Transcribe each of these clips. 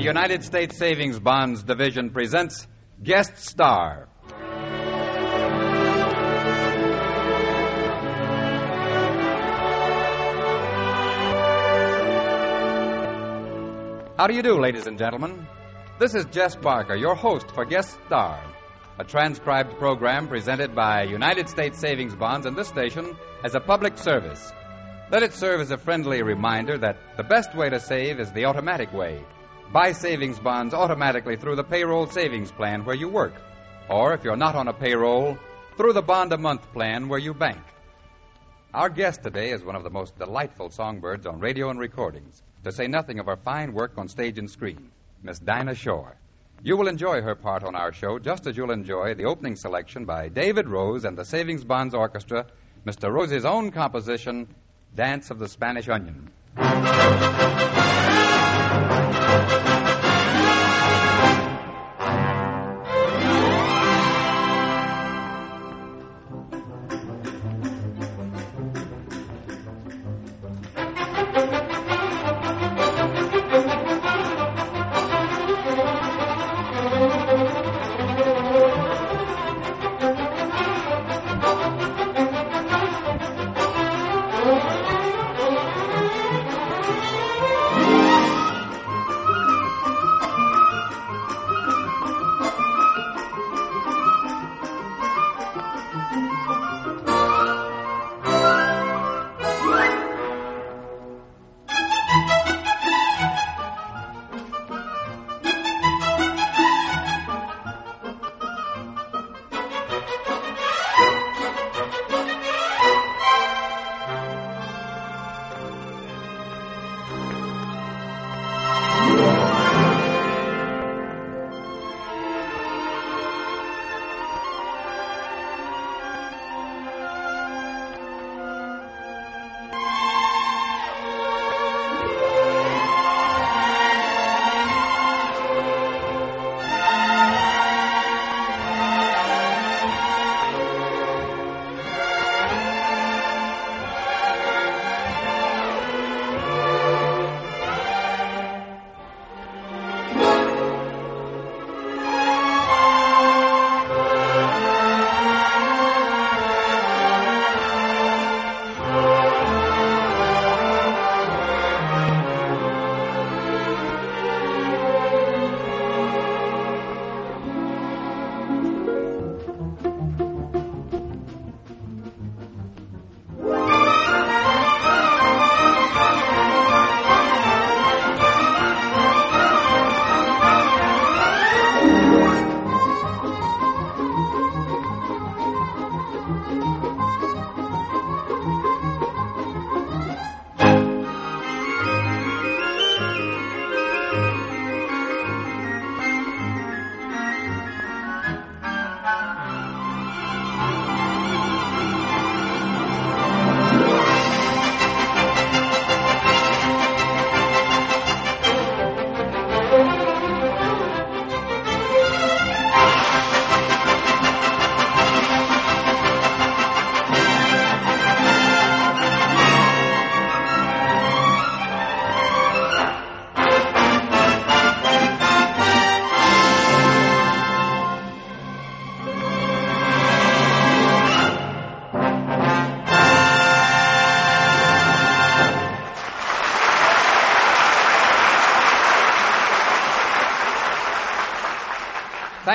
United States Savings Bonds Division presents Guest Star. How do you do, ladies and gentlemen? This is Jess Barker, your host for Guest Star, a transcribed program presented by United States Savings Bonds and this station as a public service. Let it serve as a friendly reminder that the best way to save is the automatic way. Buy savings bonds automatically through the payroll savings plan where you work. Or if you're not on a payroll, through the bond a month plan where you bank. Our guest today is one of the most delightful songbirds on radio and recordings, to say nothing of her fine work on stage and screen, Miss Dinah Shore. You will enjoy her part on our show just as you'll enjoy the opening selection by David Rose and the Savings Bonds Orchestra, Mr. Rose's own composition, Dance of the Spanish Onion.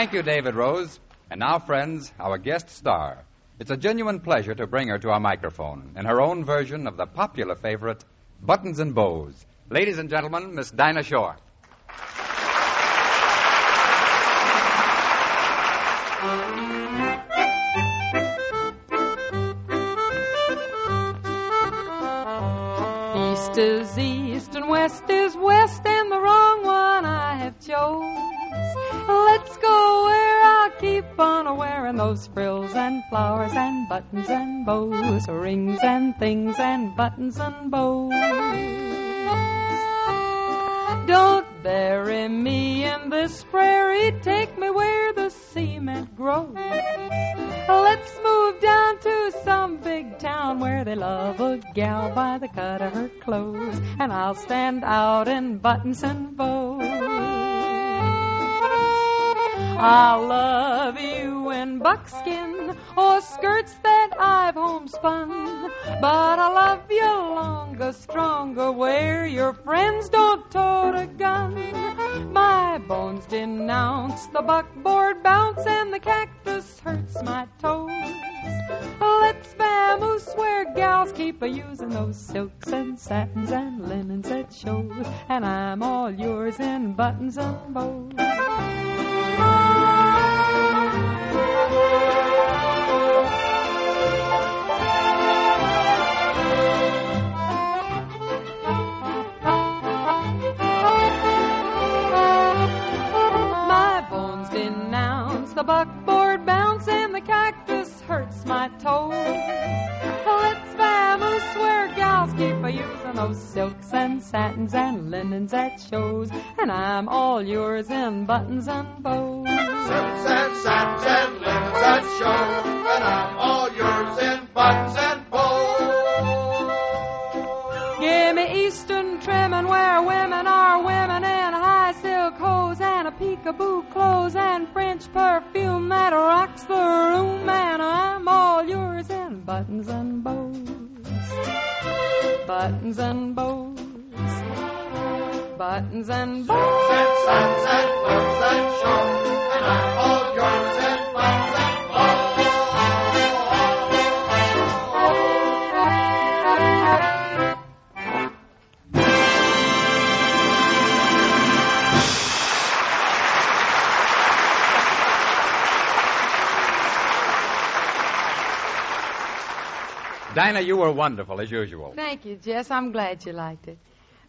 Thank you, David Rose. And now, friends, our guest star. It's a genuine pleasure to bring her to our microphone in her own version of the popular favorite, Buttons and Bows. Ladies and gentlemen, Miss Dinah Shore. East is east and west is west, and the wrong one I have chose. Keep on wearing those frills and flowers and buttons and bows, rings and things and buttons and bows. Don't bury me in this prairie, take me where the cement grows. Let's move down to some big town where they love a gal by the cut of her clothes, and I'll stand out in buttons and bows. I'll love you in buckskin or skirts that I've homespun. But I love you longer, stronger, where your friends don't tote a gun. My bones denounce the buckboard bounce and the cactus hurts my toes. Let's vamoose where gals keep a using those silks and satins and linens that shows. And I'm all yours in buttons and bows. Buckboard bounce and the cactus hurts my toes. Let's vamoose where gals keep a using those silks and satins and linens at shows. And I'm all yours in buttons and bows. Silks and satins and linens that show, and I'm all yours in buttons and bows. Give me Eastern trimming where women are women in high silk hose and a peekaboo clothes and French perfume that rocks the room. And I'm all yours in buttons and bows. Buttons and bows. Buttons and bows. And satins and show, and I'm all yours in Dinah, you were wonderful as usual. Thank you, Jess. I'm glad you liked it.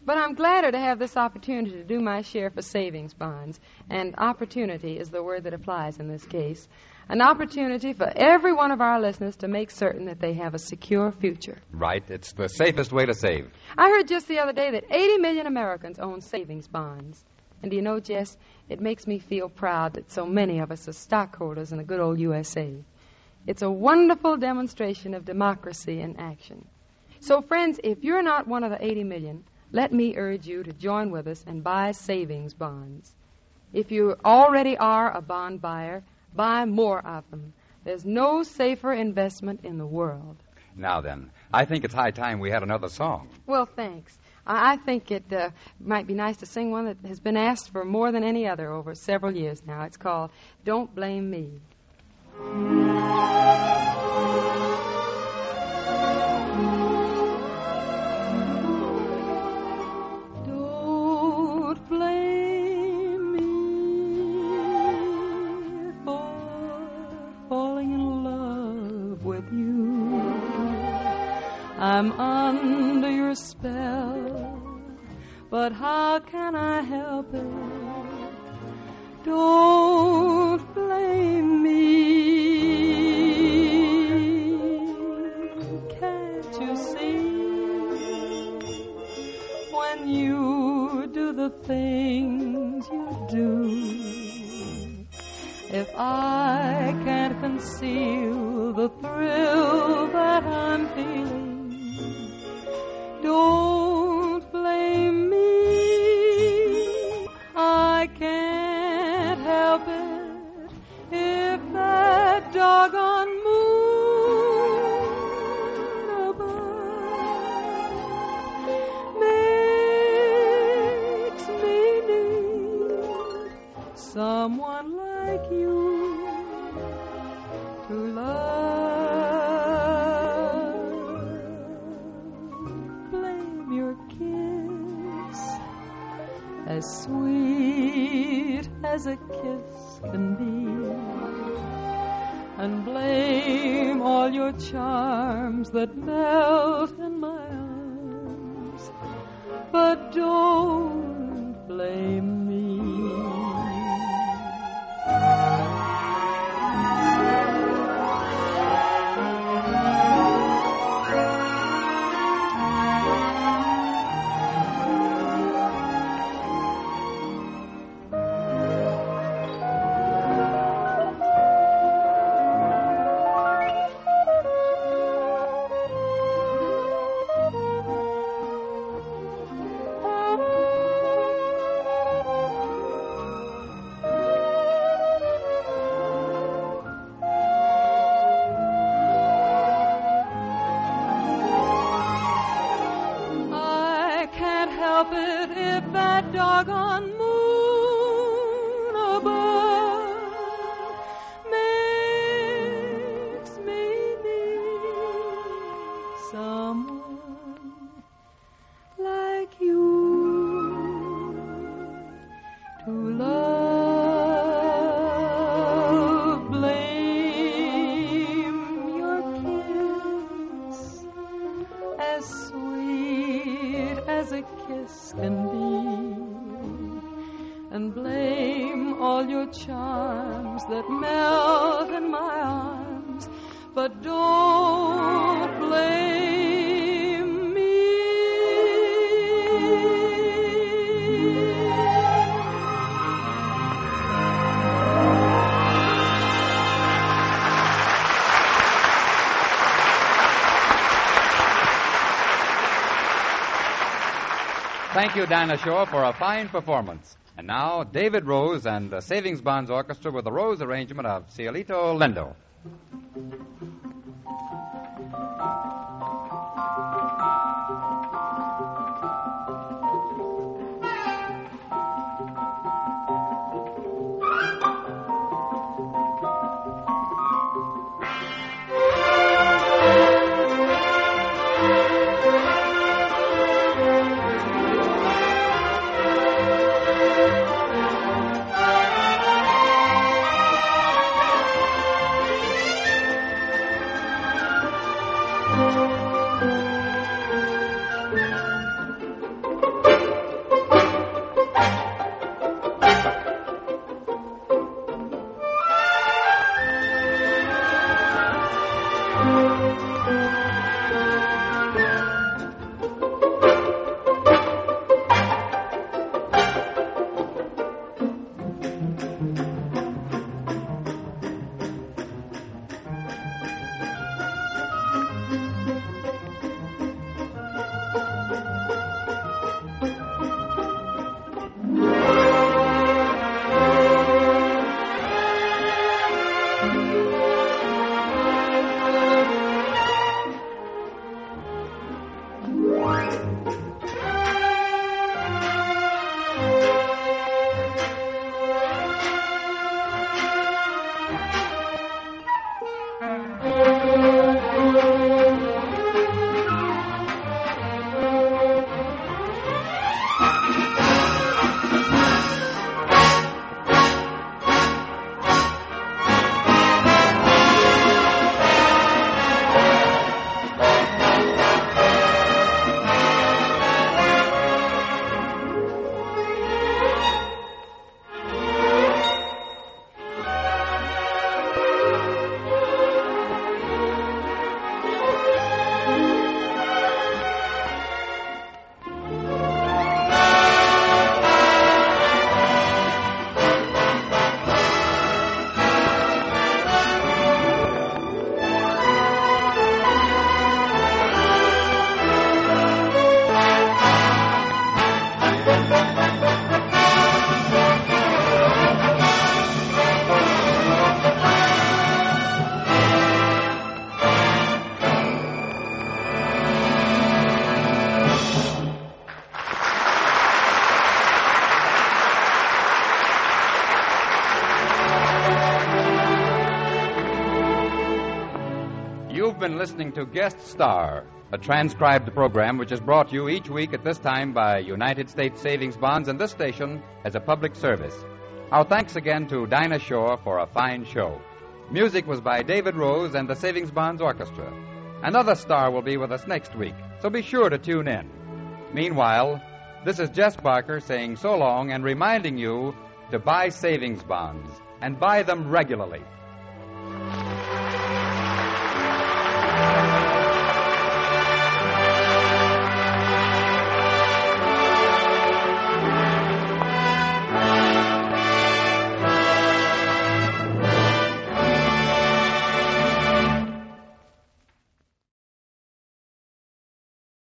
But I'm gladder to have this opportunity to do my share for savings bonds. And opportunity is the word that applies in this case. An opportunity for every one of our listeners to make certain that they have a secure future. Right. It's the safest way to save. I heard just the other day that 80 million Americans own savings bonds. And do you know, Jess, it makes me feel proud that so many of us are stockholders in the good old USA. It's a wonderful demonstration of democracy in action. So, friends, if you're not one of the 80 million, let me urge you to join with us and buy savings bonds. If you already are a bond buyer, buy more of them. There's no safer investment in the world. Now then, I think it's high time we had another song. Well, thanks. I, I think it uh, might be nice to sing one that has been asked for more than any other over several years now. It's called Don't Blame Me. Thank you. As a kiss can be, and blame all your charms that melt in my arms, but don't blame stop it if that doggone moon. Me. kiss can be. And blame all your charms that melt in my arms, but don't blame Thank you, Dinah Shore, for a fine performance. And now, David Rose and the Savings Bonds Orchestra with the Rose arrangement of Cielito Lindo. Been listening to Guest Star, a transcribed program which is brought to you each week at this time by United States Savings Bonds and this station as a public service. Our thanks again to Dinah Shore for a fine show. Music was by David Rose and the Savings Bonds Orchestra. Another star will be with us next week, so be sure to tune in. Meanwhile, this is Jess Barker saying so long and reminding you to buy savings bonds and buy them regularly.